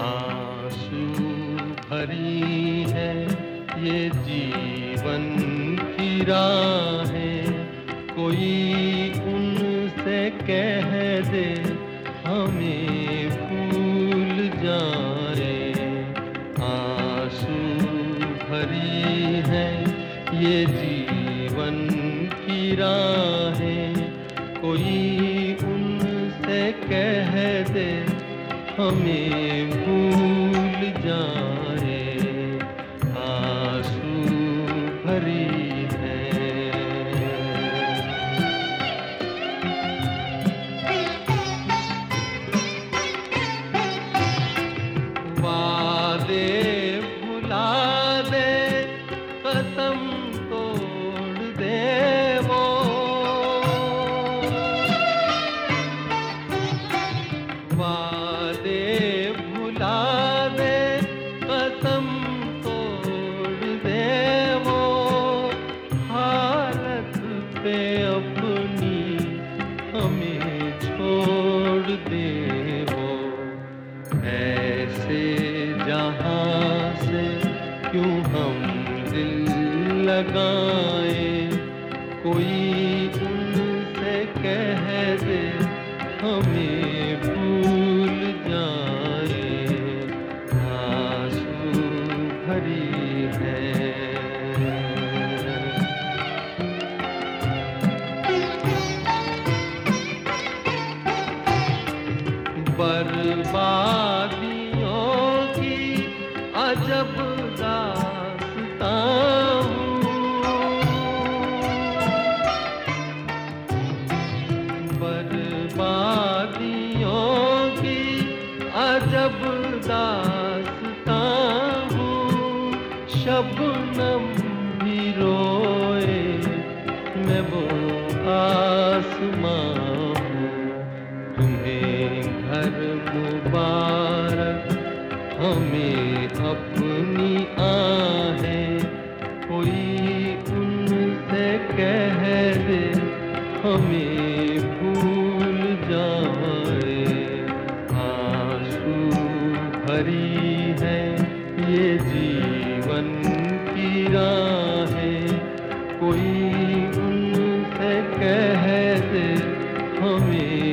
आँसू भरी है, ये जीवन की राहें। कोई उनसे कह दे, हमें भूल जाए। आँसू भरी है, ये जीवन की राहें। कोई उनसे कह दे हमें भूल जाए। आँसू भरी है। वादे भुला दे कसम तोड़ दे वो। छोड़ दे वो। ऐसे जहाँ से क्यों हम दिल लगाए? कोई उनसे कह दे, हमें भूल जाए। आँसू भरी है बर्बादियों की अजब दास्तां। बर्बादियों अजब दास्तां हूँ शबनम हमें अपनी आहें। कोई उनसे कह दे हमें भूल जाए। आँसू भरी है, ये जीवन की राहें। कोई उनसे कह दे हमें